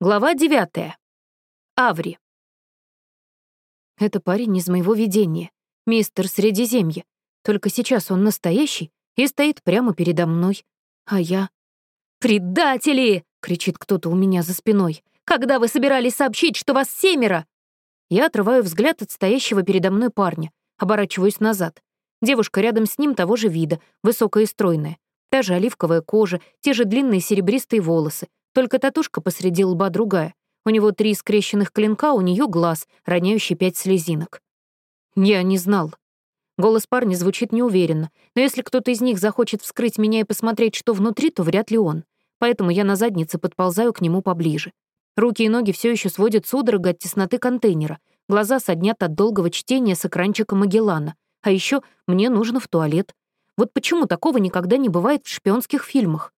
Глава девятая. Аври. Это парень из моего видения, мистер Средиземье. Только сейчас он настоящий и стоит прямо передо мной. А я... «Предатели!» — кричит кто-то у меня за спиной. «Когда вы собирались сообщить, что вас семеро?» Я отрываю взгляд от стоящего передо мной парня, оборачиваюсь назад. Девушка рядом с ним того же вида, высокая и стройная. Та же оливковая кожа, те же длинные серебристые волосы, только татушка посреди лба другая. У него три скрещенных клинка, у нее глаз, роняющий пять слезинок. Я не знал. Голос парня звучит неуверенно, но если кто-то из них захочет вскрыть меня и посмотреть, что внутри, то вряд ли он. Поэтому я на заднице подползаю к нему поближе. Руки и ноги все еще сводят судорога от тесноты контейнера, глаза соднят от долгого чтения с экранчика Магеллана. А еще мне нужно в туалет. Вот почему такого никогда не бывает в шпионских фильмах?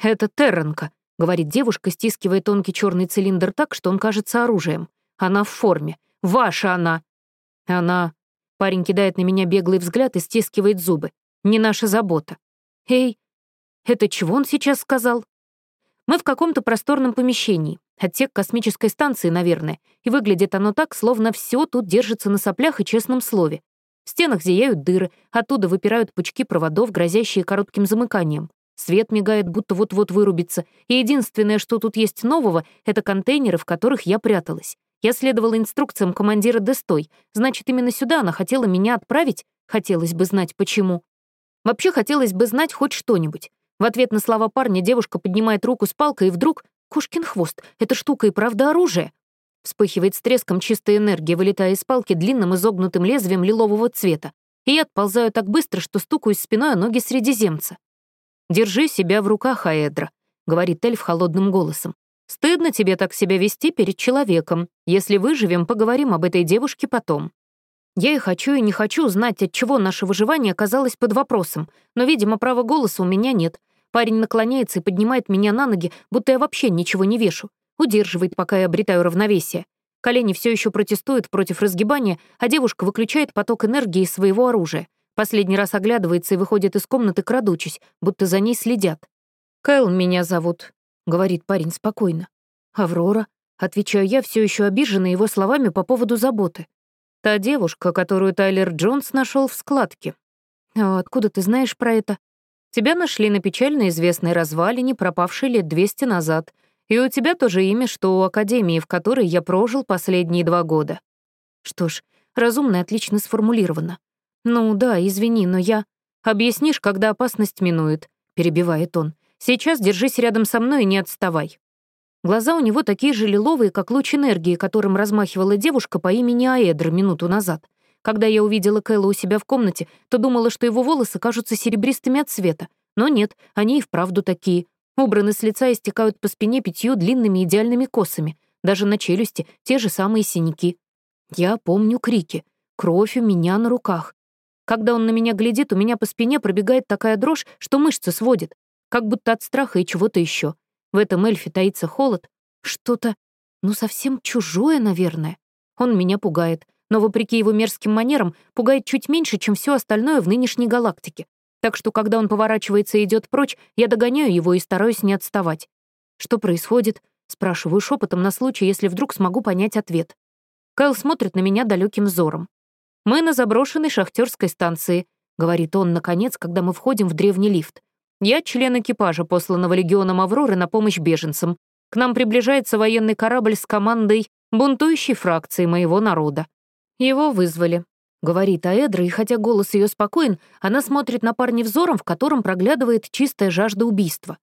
«Это Терренка», — говорит девушка, стискивая тонкий черный цилиндр так, что он кажется оружием. «Она в форме. Ваша она!» «Она...» Парень кидает на меня беглый взгляд и стискивает зубы. «Не наша забота». «Эй, это чего он сейчас сказал?» Мы в каком-то просторном помещении, отсек космической станции, наверное, и выглядит оно так, словно все тут держится на соплях и честном слове. В стенах зияют дыры, оттуда выпирают пучки проводов, грозящие коротким замыканием. Свет мигает, будто вот-вот вырубится, и единственное, что тут есть нового, это контейнеры, в которых я пряталась. Я следовала инструкциям командира Дестой, значит, именно сюда она хотела меня отправить? Хотелось бы знать, почему. Вообще хотелось бы знать хоть что-нибудь. В ответ на слова парня девушка поднимает руку с палкой, и вдруг... Кошкин хвост, эта штука и правда оружие. Вспыхивает с треском чистая энергия, вылетая из палки длинным изогнутым лезвием лилового цвета. И я отползаю так быстро, что стукаюсь спиной о ноги средиземца. «Держи себя в руках, Аэдра», — говорит эльф холодным голосом. «Стыдно тебе так себя вести перед человеком. Если выживем, поговорим об этой девушке потом». Я и хочу, и не хочу знать, от чего наше выживание оказалось под вопросом, но, видимо, права голоса у меня нет. Парень наклоняется и поднимает меня на ноги, будто я вообще ничего не вешу. Удерживает, пока я обретаю равновесие. Колени все еще протестуют против разгибания, а девушка выключает поток энергии из своего оружия. Последний раз оглядывается и выходит из комнаты, крадучись, будто за ней следят. «Кэл меня зовут», — говорит парень спокойно. «Аврора», — отвечаю я, все еще обиженная его словами по поводу заботы. «Та девушка, которую Тайлер Джонс нашел в складке». «А откуда ты знаешь про это?» «Тебя нашли на печально известной развалине, пропавшей лет 200 назад, и у тебя тоже имя, что у Академии, в которой я прожил последние два года». Что ж, разумно и отлично сформулировано. «Ну да, извини, но я...» «Объяснишь, когда опасность минует», — перебивает он. «Сейчас держись рядом со мной и не отставай». Глаза у него такие же лиловые, как луч энергии, которым размахивала девушка по имени Аэдр минуту назад. Когда я увидела Кэлла у себя в комнате, то думала, что его волосы кажутся серебристыми от цвета. Но нет, они и вправду такие. Убраны с лица и стекают по спине пятью длинными идеальными косами. Даже на челюсти те же самые синяки. Я помню крики. Кровь у меня на руках. Когда он на меня глядит, у меня по спине пробегает такая дрожь, что мышцы сводит, как будто от страха и чего-то еще. В этом эльфе таится холод. Что-то, ну, совсем чужое, наверное. Он меня пугает, но, вопреки его мерзким манерам, пугает чуть меньше, чем все остальное в нынешней галактике. Так что, когда он поворачивается и идет прочь, я догоняю его и стараюсь не отставать. «Что происходит?» — спрашиваю шепотом на случай, если вдруг смогу понять ответ. Кайл смотрит на меня далеким взором. «Мы на заброшенной шахтерской станции», — говорит он, наконец, когда мы входим в древний лифт. «Я член экипажа, посланного легионом Авроры на помощь беженцам. К нам приближается военный корабль с командой бунтующей фракции моего народа. Его вызвали», — говорит Аэдра, и хотя голос ее спокоен, она смотрит на парня взором, в котором проглядывает чистая жажда убийства.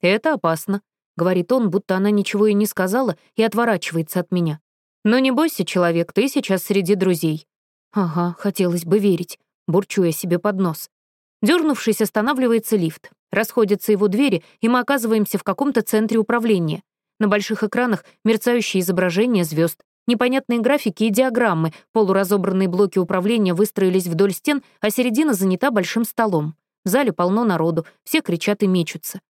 «Это опасно», — говорит он, будто она ничего и не сказала, и отворачивается от меня. «Но не бойся, человек, ты сейчас среди друзей. Ага, хотелось бы верить. Бурчу я себе под нос. Дернувшись, останавливается лифт. Расходятся его двери, и мы оказываемся в каком-то центре управления. На больших экранах мерцающие изображения звезд, непонятные графики и диаграммы, полуразобранные блоки управления выстроились вдоль стен, а середина занята большим столом. В зале полно народу, все кричат и мечутся.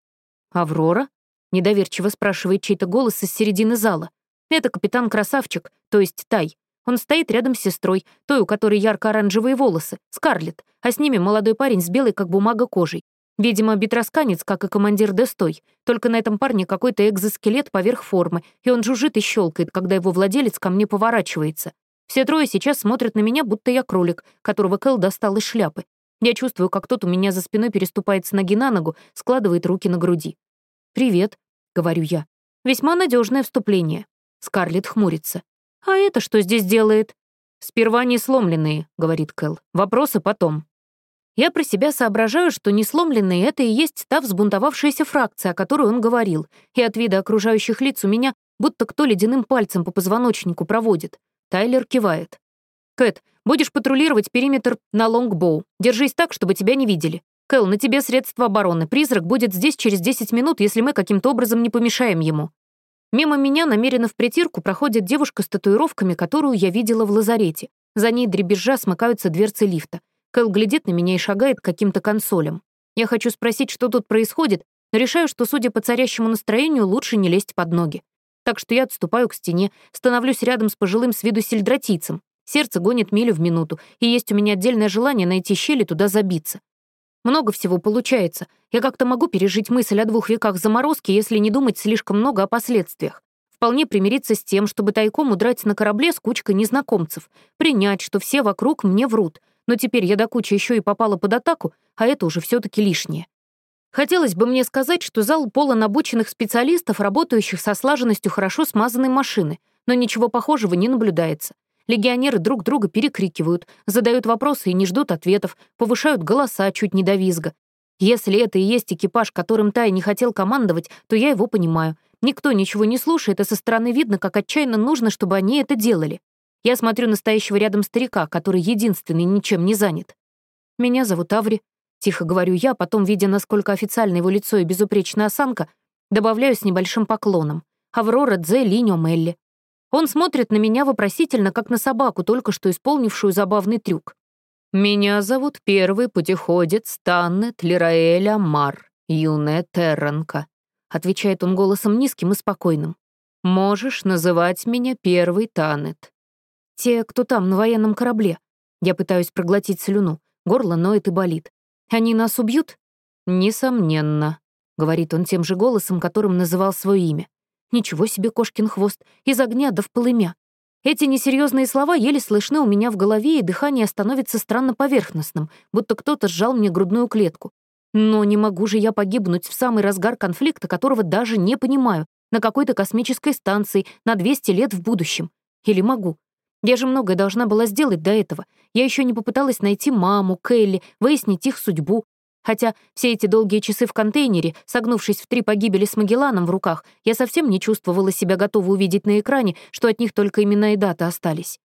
«Аврора?» — недоверчиво спрашивает чей-то голос из середины зала. «Это капитан-красавчик, то есть Тай. Он стоит рядом с сестрой, той, у которой ярко-оранжевые волосы, Скарлетт, а с ними молодой парень с белой, как бумага, кожей. Видимо, битросканец, как и командир Дестой, только на этом парне какой-то экзоскелет поверх формы, и он жужжит и щелкает, когда его владелец ко мне поворачивается. Все трое сейчас смотрят на меня, будто я кролик, которого Кэл достал из шляпы. Я чувствую, как тот у меня за спиной переступает с ноги на ногу, складывает руки на груди. «Привет», — говорю я. Весьма надежное вступление. Скарлетт хмурится. «А это что здесь делает?» «Сперва не сломленные», — говорит Кэл. «Вопросы потом». Я про себя соображаю, что несломленные — это и есть та взбунтовавшаяся фракция, о которой он говорил, и от вида окружающих лиц у меня будто кто ледяным пальцем по позвоночнику проводит. Тайлер кивает. «Кэт, будешь патрулировать периметр на лонгбоу. Держись так, чтобы тебя не видели. Кэл, на тебе средства обороны. Призрак будет здесь через 10 минут, если мы каким-то образом не помешаем ему». Мимо меня намеренно в притирку проходит девушка с татуировками, которую я видела в лазарете. За ней дребезжа смыкаются дверцы лифта. Кэл глядит на меня и шагает к каким-то консолям. Я хочу спросить, что тут происходит, но решаю, что, судя по царящему настроению, лучше не лезть под ноги. Так что я отступаю к стене, становлюсь рядом с пожилым с виду сельдратийцем. Сердце гонит милю в минуту, и есть у меня отдельное желание найти щели туда забиться. Много всего получается. Я как-то могу пережить мысль о двух веках заморозки, если не думать слишком много о последствиях. Вполне примириться с тем, чтобы тайком удрать на корабле с кучкой незнакомцев, принять, что все вокруг мне врут, но теперь я до кучи еще и попала под атаку, а это уже все таки лишнее. Хотелось бы мне сказать, что зал полон обученных специалистов, работающих со слаженностью хорошо смазанной машины, но ничего похожего не наблюдается. Легионеры друг друга перекрикивают, задают вопросы и не ждут ответов, повышают голоса чуть не до визга. Если это и есть экипаж, которым Тай не хотел командовать, то я его понимаю. Никто ничего не слушает, а со стороны видно, как отчаянно нужно, чтобы они это делали. Я смотрю на стоящего рядом старика, который единственный ничем не занят. «Меня зовут Аври», — тихо говорю я, потом, видя, насколько официально его лицо и безупречная осанка, добавляю с небольшим поклоном. «Аврора Дзе Линьо Мелли». Он смотрит на меня вопросительно, как на собаку, только что исполнившую забавный трюк. «Меня зовут первый путеходец Таннет Лираэль Амар, юная Терранка», — отвечает он голосом низким и спокойным. «Можешь называть меня первый Танет. Те, кто там, на военном корабле. Я пытаюсь проглотить слюну. Горло ноет и болит. Они нас убьют? Несомненно, — говорит он тем же голосом, которым называл свое имя. Ничего себе, кошкин хвост, из огня да в полымя. Эти несерьезные слова еле слышны у меня в голове, и дыхание становится странно поверхностным, будто кто-то сжал мне грудную клетку. Но не могу же я погибнуть в самый разгар конфликта, которого даже не понимаю, на какой-то космической станции на 200 лет в будущем. Или могу? Я же многое должна была сделать до этого. Я еще не попыталась найти маму, Келли, выяснить их судьбу. Хотя все эти долгие часы в контейнере, согнувшись в три погибели с Магелланом в руках, я совсем не чувствовала себя готова увидеть на экране, что от них только имена и даты остались.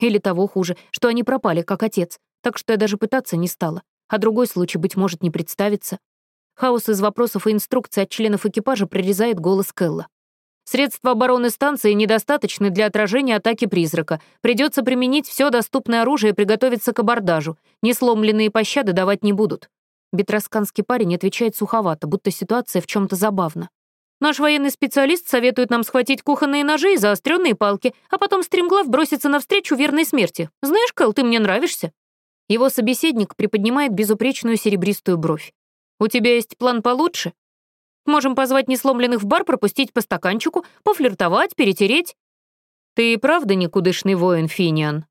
Или того хуже, что они пропали, как отец, так что я даже пытаться не стала. А другой случай, быть может, не представится. Хаос из вопросов и инструкций от членов экипажа прорезает голос Келла. Средства обороны станции недостаточны для отражения атаки призрака. Придется применить все доступное оружие и приготовиться к абордажу. Несломленные пощады давать не будут. Бетросканский парень отвечает суховато, будто ситуация в чем то забавна. Наш военный специалист советует нам схватить кухонные ножи и заостренные палки, а потом стремглав броситься навстречу верной смерти. Знаешь, Кэл, ты мне нравишься. Его собеседник приподнимает безупречную серебристую бровь. «У тебя есть план получше?» Можем позвать несломленных в бар, пропустить по стаканчику, пофлиртовать, перетереть. Ты и правда никудышный воин, Финиан?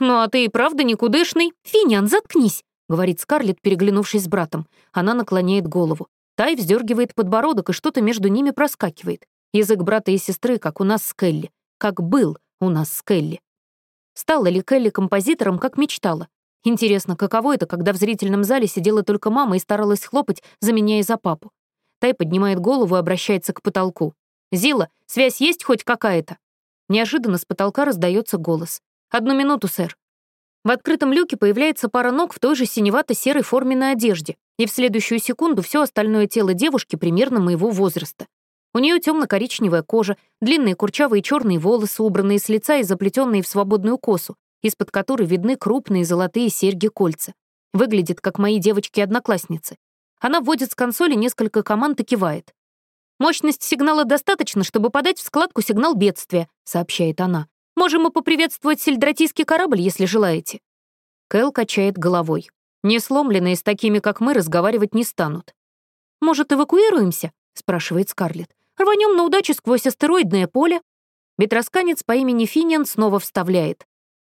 Ну а ты и правда никудышный? Финиан, заткнись, говорит Скарлетт, переглянувшись с братом. Она наклоняет голову. Тай вздергивает подбородок, и что-то между ними проскакивает. Язык брата и сестры, как у нас с Келли. Как был у нас с Келли. Стала ли Келли композитором, как мечтала? Интересно, каково это, когда в зрительном зале сидела только мама и старалась хлопать, заменяя за папу? Тай поднимает голову и обращается к потолку. «Зила, связь есть хоть какая-то?» Неожиданно с потолка раздается голос. «Одну минуту, сэр». В открытом люке появляется пара ног в той же синевато-серой форменной одежде, и в следующую секунду все остальное тело девушки примерно моего возраста. У нее темно-коричневая кожа, длинные курчавые черные волосы, убранные с лица и заплетенные в свободную косу, из-под которой видны крупные золотые серьги-кольца. Выглядит, как мои девочки-одноклассницы. Она вводит с консоли несколько команд и кивает. «Мощность сигнала достаточно, чтобы подать в складку сигнал бедствия», — сообщает она. «Можем мы поприветствовать сельдратийский корабль, если желаете». Кэл качает головой. Несломленные с такими, как мы, разговаривать не станут. «Может, эвакуируемся?» — спрашивает Скарлетт. «Рванем на удачу сквозь астероидное поле?» Бетросканец по имени Финиан снова вставляет.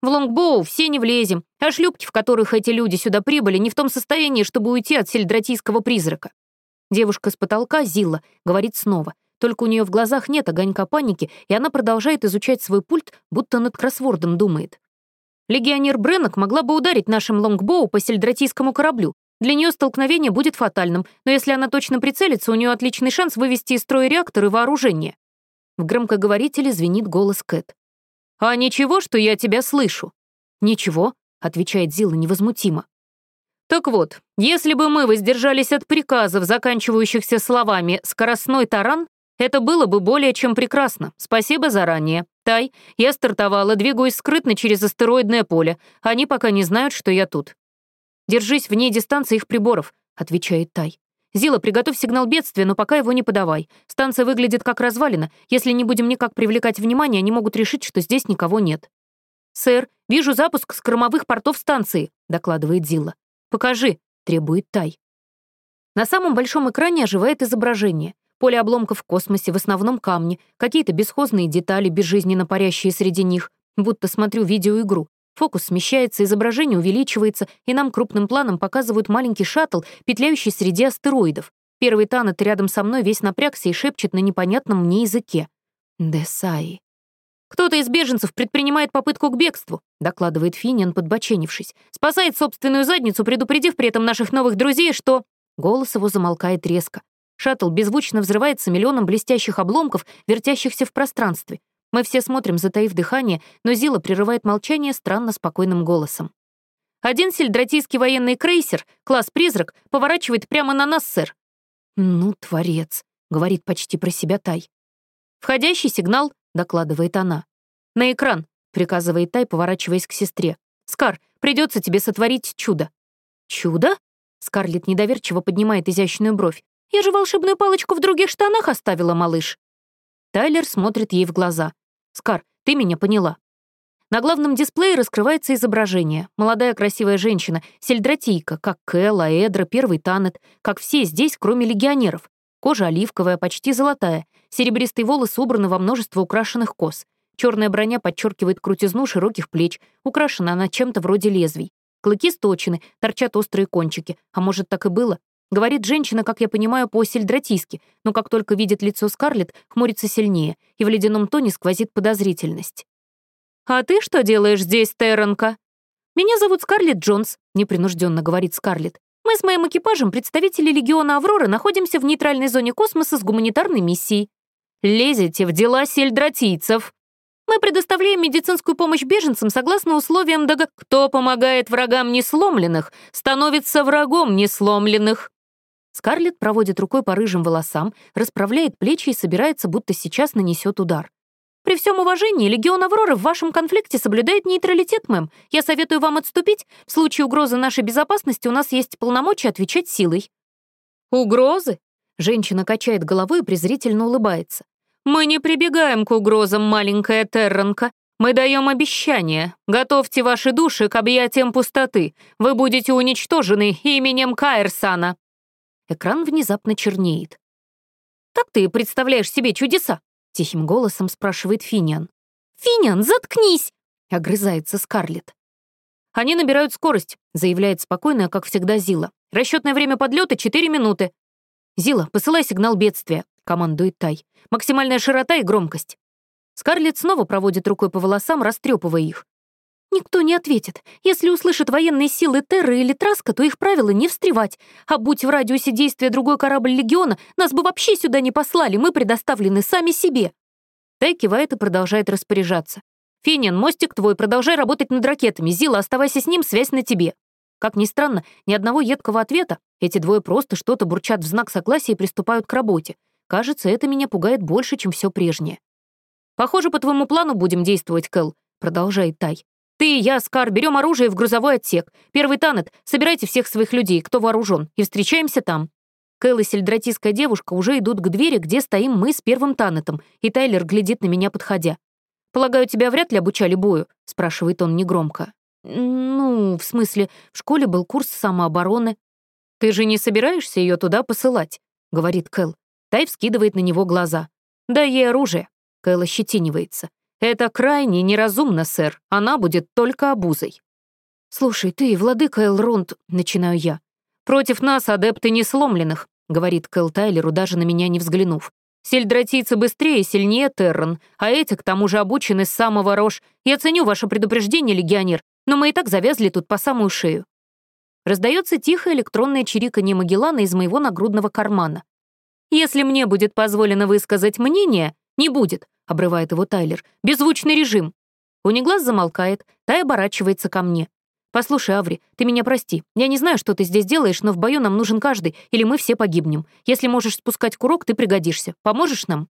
«В Лонгбоу все не влезем, а шлюпки, в которых эти люди сюда прибыли, не в том состоянии, чтобы уйти от сельдратийского призрака». Девушка с потолка, Зилла, говорит снова. Только у нее в глазах нет огонька паники, и она продолжает изучать свой пульт, будто над кроссвордом думает. Легионер Бреннок могла бы ударить нашим лонгбоу по сельдратийскому кораблю. Для нее столкновение будет фатальным, но если она точно прицелится, у нее отличный шанс вывести из строя реактор и вооружение. В громкоговорителе звенит голос Кэт. «А ничего, что я тебя слышу?» «Ничего», — отвечает Зила невозмутимо. «Так вот, если бы мы воздержались от приказов, заканчивающихся словами «скоростной таран», это было бы более чем прекрасно. Спасибо заранее. Тай, я стартовала, двигаюсь скрытно через астероидное поле. Они пока не знают, что я тут. Держись вне дистанции их приборов, отвечает Тай. Зила, приготовь сигнал бедствия, но пока его не подавай. Станция выглядит как развалина. Если не будем никак привлекать внимание, они могут решить, что здесь никого нет. «Сэр, вижу запуск с кормовых портов станции», — докладывает Зила. «Покажи», — требует Тай. На самом большом экране оживает изображение. Поле обломков в космосе, в основном камни, какие-то бесхозные детали, безжизненно парящие среди них, будто смотрю видеоигру. Фокус смещается, изображение увеличивается, и нам крупным планом показывают маленький шаттл, петляющий среди астероидов. Первый Танет рядом со мной весь напрягся и шепчет на непонятном мне языке. «Десаи». «Кто-то из беженцев предпринимает попытку к бегству», докладывает Финиан, подбоченившись. «Спасает собственную задницу, предупредив при этом наших новых друзей, что...» Голос его замолкает резко. Шаттл беззвучно взрывается миллионом блестящих обломков, вертящихся в пространстве. Мы все смотрим, затаив дыхание, но Зила прерывает молчание странно спокойным голосом. Один сельдратийский военный крейсер, класс «Призрак», поворачивает прямо на нас, сэр. «Ну, творец», — говорит почти про себя Тай. «Входящий сигнал», — докладывает она. «На экран», — приказывает Тай, поворачиваясь к сестре. «Скар, придется тебе сотворить чудо». «Чудо?» Скарлетт недоверчиво поднимает изящную бровь. Я же волшебную палочку в других штанах оставила, малыш». Тайлер смотрит ей в глаза. «Скар, ты меня поняла». На главном дисплее раскрывается изображение. Молодая красивая женщина, сельдратийка, как Кэл, Аэдра, первый Танет, как все здесь, кроме легионеров. Кожа оливковая, почти золотая, серебристые волосы убраны во множество украшенных кос. Черная броня подчеркивает крутизну широких плеч, украшена она чем-то вроде лезвий. Клыки сточены, торчат острые кончики. А может, так и было? Говорит женщина, как я понимаю, по-сельдратийски, но как только видит лицо Скарлетт, хмурится сильнее, и в ледяном тоне сквозит подозрительность. «А ты что делаешь здесь, Терренка?» «Меня зовут Скарлетт Джонс», — непринужденно говорит Скарлетт. «Мы с моим экипажем, представители Легиона Авроры, находимся в нейтральной зоне космоса с гуманитарной миссией». «Лезете в дела сельдратийцев», мы предоставляем медицинскую помощь беженцам согласно условиям ДГ. Кто помогает врагам несломленных, становится врагом несломленных. Скарлетт проводит рукой по рыжим волосам, расправляет плечи и собирается, будто сейчас нанесет удар. «При всем уважении, Легион Авроры в вашем конфликте соблюдает нейтралитет, мэм. Я советую вам отступить. В случае угрозы нашей безопасности у нас есть полномочия отвечать силой». «Угрозы?» Женщина качает головой и презрительно улыбается. «Мы не прибегаем к угрозам, маленькая Терранка. Мы даем обещание. Готовьте ваши души к объятиям пустоты. Вы будете уничтожены именем Каэрсана». Экран внезапно чернеет. «Так ты представляешь себе чудеса?» — тихим голосом спрашивает Финиан. «Финиан, заткнись!» — огрызается Скарлетт. «Они набирают скорость», — заявляет спокойная, как всегда, Зила. «Расчетное время подлета — 4 минуты». «Зила, посылай сигнал бедствия», — командует Тай. «Максимальная широта и громкость». Скарлетт снова проводит рукой по волосам, растрепывая их. Никто не ответит. Если услышат военные силы Терры или Траска, то их правило не встревать. А будь в радиусе действия другой корабль Легиона, нас бы вообще сюда не послали, мы предоставлены сами себе. Тай кивает и продолжает распоряжаться. «Финиан, мостик твой, продолжай работать над ракетами. Зила, оставайся с ним, связь на тебе». Как ни странно, ни одного едкого ответа. Эти двое просто что-то бурчат в знак согласия и приступают к работе. Кажется, это меня пугает больше, чем все прежнее. «Похоже, по твоему плану будем действовать, Кэл», — продолжает Тай. Ты и я, Скар, берем оружие в грузовой отсек. Первый Танет, собирайте всех своих людей, кто вооружен, и встречаемся там. Кэл и сельдратийская девушка уже идут к двери, где стоим мы с первым Танетом, и Тайлер глядит на меня, подходя. «Полагаю, тебя вряд ли обучали бою?» — спрашивает он негромко. Ну, в смысле, в школе был курс самообороны. «Ты же не собираешься ее туда посылать?» — говорит Кэл. Тай вскидывает на него глаза. «Дай ей оружие». Кэл ощетинивается. «Это крайне неразумно, сэр. Она будет только обузой». «Слушай, ты, владыка Элронд», — начинаю я. «Против нас адепты несломленных», — говорит Кэл Тайлеру, даже на меня не взглянув. «Сельдратийцы быстрее и сильнее Террен, а эти, к тому же, обучены с самого рожь. Я ценю ваше предупреждение, легионер, но мы и так завязли тут по самую шею». Раздается тихое электронное чириканье Магеллана из моего нагрудного кармана. «Если мне будет позволено высказать мнение, не будет», — обрывает его Тайлер. «Беззвучный режим». Униглаз замолкает, Тай оборачивается ко мне. «Послушай, Аври, ты меня прости. Я не знаю, что ты здесь делаешь, но в бою нам нужен каждый, или мы все погибнем. Если можешь спускать курок, ты пригодишься. Поможешь нам?»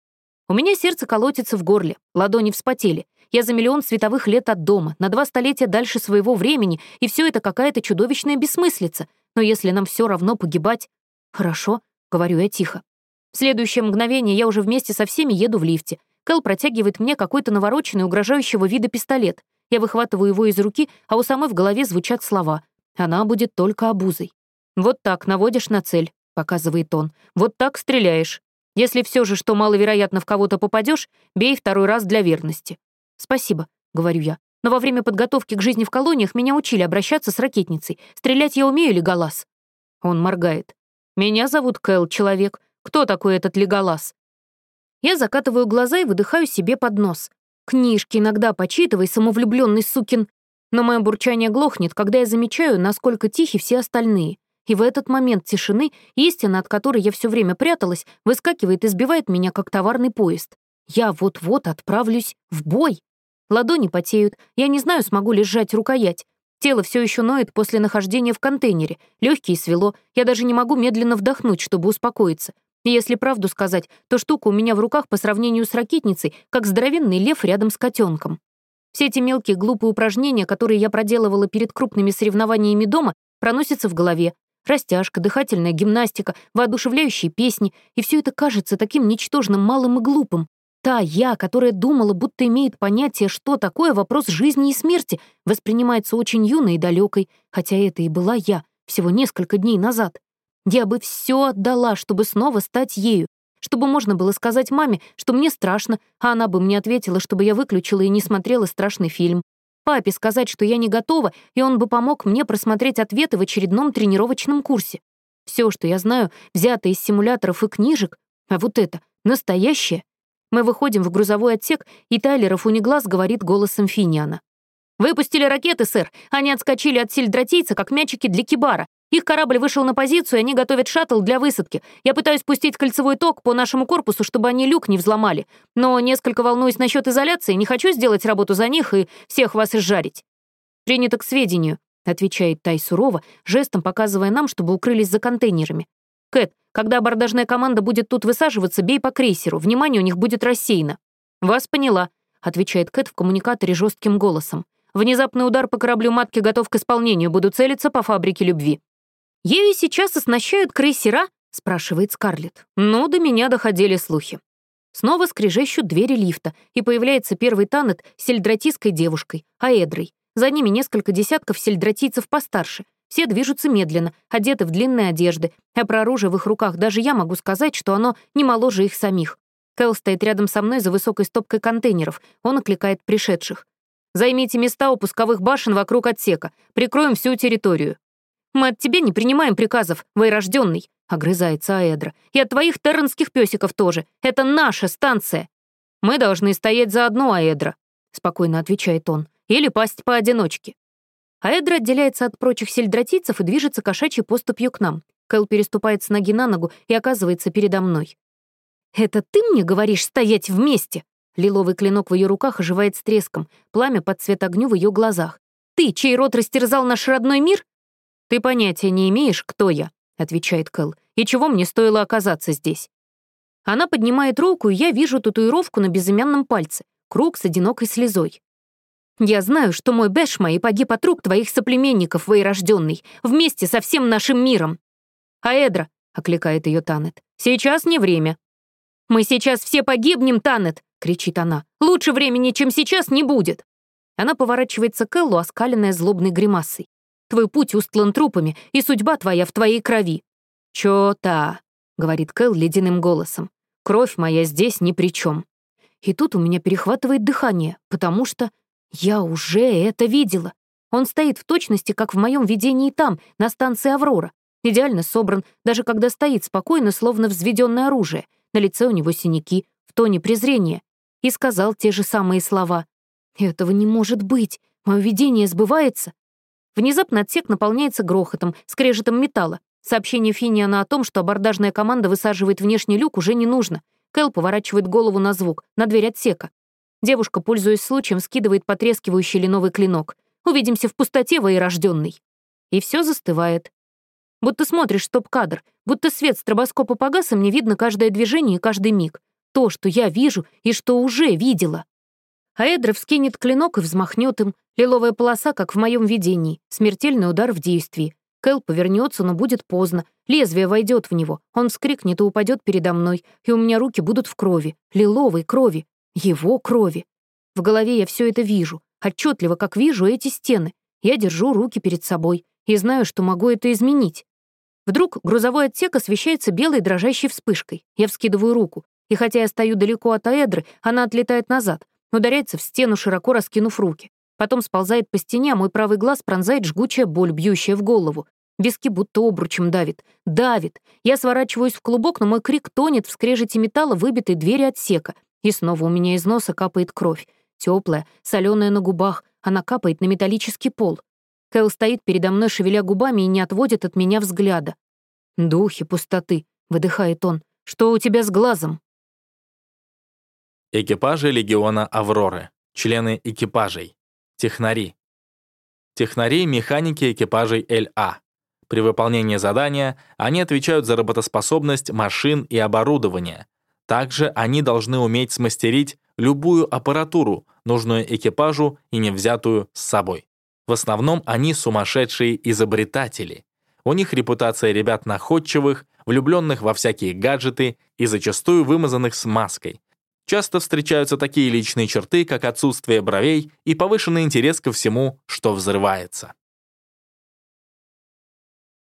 У меня сердце колотится в горле, ладони вспотели. Я за миллион световых лет от дома, на два столетия дальше своего времени, и все это какая-то чудовищная бессмыслица. Но если нам все равно погибать... «Хорошо», — говорю я тихо. В следующее мгновение я уже вместе со всеми еду в лифте. Кэл протягивает мне какой-то навороченный, угрожающего вида пистолет. Я выхватываю его из руки, а у самой в голове звучат слова. Она будет только обузой. «Вот так наводишь на цель», — показывает он. «Вот так стреляешь. Если все же, что маловероятно в кого-то попадешь, бей второй раз для верности». «Спасибо», — говорю я. «Но во время подготовки к жизни в колониях меня учили обращаться с ракетницей. Стрелять я умею, Леголас?» Он моргает. «Меня зовут Кэл, человек. Кто такой этот Леголас?» Я закатываю глаза и выдыхаю себе под нос. Книжки иногда почитывай, самовлюбленный сукин. Но мое бурчание глохнет, когда я замечаю, насколько тихи все остальные. И в этот момент тишины истина, от которой я все время пряталась, выскакивает и сбивает меня, как товарный поезд. Я вот-вот отправлюсь в бой. Ладони потеют, я не знаю, смогу ли сжать рукоять. Тело все еще ноет после нахождения в контейнере, легкие свело, я даже не могу медленно вдохнуть, чтобы успокоиться. И если правду сказать, то штука у меня в руках по сравнению с ракетницей, как здоровенный лев рядом с котенком. Все эти мелкие глупые упражнения, которые я проделывала перед крупными соревнованиями дома, проносятся в голове. Растяжка, дыхательная гимнастика, воодушевляющие песни, и все это кажется таким ничтожным, малым и глупым. Та я, которая думала, будто имеет понятие, что такое вопрос жизни и смерти, воспринимается очень юной и далекой, хотя это и была я всего несколько дней назад. Я бы все отдала, чтобы снова стать ею, чтобы можно было сказать маме, что мне страшно, а она бы мне ответила, чтобы я выключила и не смотрела страшный фильм. Папе сказать, что я не готова, и он бы помог мне просмотреть ответы в очередном тренировочном курсе. Все, что я знаю, взято из симуляторов и книжек, а вот это — настоящее. Мы выходим в грузовой отсек, и Тайлеров униглаз говорит голосом Финиана. «Выпустили ракеты, сэр. Они отскочили от сельдратийца, как мячики для кибара. Их корабль вышел на позицию, и они готовят шаттл для высадки. Я пытаюсь пустить кольцевой ток по нашему корпусу, чтобы они люк не взломали. Но несколько волнуюсь насчет изоляции, не хочу сделать работу за них и всех вас изжарить». «Принято к сведению», — отвечает Тай сурово, жестом показывая нам, чтобы укрылись за контейнерами. «Кэт, когда абордажная команда будет тут высаживаться, бей по крейсеру, внимание у них будет рассеяно». «Вас поняла», — отвечает Кэт в коммуникаторе жестким голосом. «Внезапный удар по кораблю матки готов к исполнению, буду целиться по фабрике любви». «Ею сейчас оснащают крейсера?» — спрашивает Скарлетт. Ну, до меня доходили слухи. Снова скрежещут двери лифта, и появляется первый танет с сельдратийской девушкой, Аэдрой. За ними несколько десятков сельдратийцев постарше. Все движутся медленно, одеты в длинные одежды, а про оружие в их руках даже я могу сказать, что оно не моложе их самих. Кэл стоит рядом со мной за высокой стопкой контейнеров. Он окликает пришедших. «Займите места у пусковых башен вокруг отсека. Прикроем всю территорию». Мы от тебя не принимаем приказов, воерожденный, огрызается Аэдра. И от твоих терренских песиков тоже. Это наша станция. Мы должны стоять заодно, Аэдра, спокойно отвечает он, или пасть поодиночке. Аэдра отделяется от прочих сельдратийцев и движется кошачьей поступью к нам. Кэл переступает с ноги на ногу и оказывается передо мной. «Это ты мне говоришь стоять вместе?» Лиловый клинок в ее руках оживает с треском, пламя под цвет огню в ее глазах. «Ты, чей рот растерзал наш родной мир? «Ты понятия не имеешь, кто я», — отвечает Кэл, «и чего мне стоило оказаться здесь». Она поднимает руку, и я вижу татуировку на безымянном пальце, круг с одинокой слезой. «Я знаю, что мой Бэшма и погиб от рук твоих соплеменников, воерожденный, вместе со всем нашим миром». «Аэдра», — окликает ее Танет, — «сейчас не время». «Мы сейчас все погибнем, Танет!» — кричит она. «Лучше времени, чем сейчас, не будет!» Она поворачивается к Эллу, оскаленная злобной гримасой. «Твой путь устлан трупами, и судьба твоя в твоей крови». «Чё-то», — говорит Кэл ледяным голосом. «Кровь моя здесь ни при чем. И тут у меня перехватывает дыхание, потому что я уже это видела. Он стоит в точности, как в моем видении там, на станции «Аврора». Идеально собран, даже когда стоит спокойно, словно взведенное оружие. На лице у него синяки, в тоне презрения. И сказал те же самые слова. «Этого не может быть! Мое видение сбывается!» Внезапно отсек наполняется грохотом, скрежетом металла. Сообщение Финиана о том, что абордажная команда высаживает внешний люк, уже не нужно. Кэл поворачивает голову на звук, на дверь отсека. Девушка, пользуясь случаем, скидывает потрескивающий леновый клинок. «Увидимся в пустоте, воорожденный!» И все застывает. Будто смотришь стоп-кадр, будто свет стробоскопа погас, и мне видно каждое движение и каждый миг. То, что я вижу и что уже видела. А Эдра вскинет клинок и взмахнет им. Лиловая полоса, как в моем видении. Смертельный удар в действии. Кэл повернется, но будет поздно. Лезвие войдет в него. Он вскрикнет и упадет передо мной. И у меня руки будут в крови. Лиловой крови. Его крови. В голове я все это вижу. Отчетливо, как вижу эти стены. Я держу руки перед собой и знаю, что могу это изменить. Вдруг грузовой отсек освещается белой дрожащей вспышкой. Я вскидываю руку, и хотя я стою далеко от аэдры, она отлетает назад, ударяется в стену, широко раскинув руки. Потом сползает по стене, а мой правый глаз пронзает жгучая боль, бьющая в голову. Виски будто обручем давит. Давит. Я сворачиваюсь в клубок, но мой крик тонет в скрежете металла выбитой двери отсека. И снова у меня из носа капает кровь. Теплая, соленая на губах. Она капает на металлический пол. Кэл стоит передо мной, шевеля губами, и не отводит от меня взгляда. «Духи пустоты», — выдыхает он. «Что у тебя с глазом?» Экипажи легиона «Авроры». Члены экипажей. Технари. Технари — механики экипажей ЛА. При выполнении задания они отвечают за работоспособность машин и оборудования. Также они должны уметь смастерить любую аппаратуру, нужную экипажу и не взятую с собой. В основном они сумасшедшие изобретатели. У них репутация ребят находчивых, влюбленных во всякие гаджеты и зачастую вымазанных смазкой. Часто встречаются такие личные черты, как отсутствие бровей и повышенный интерес ко всему, что взрывается.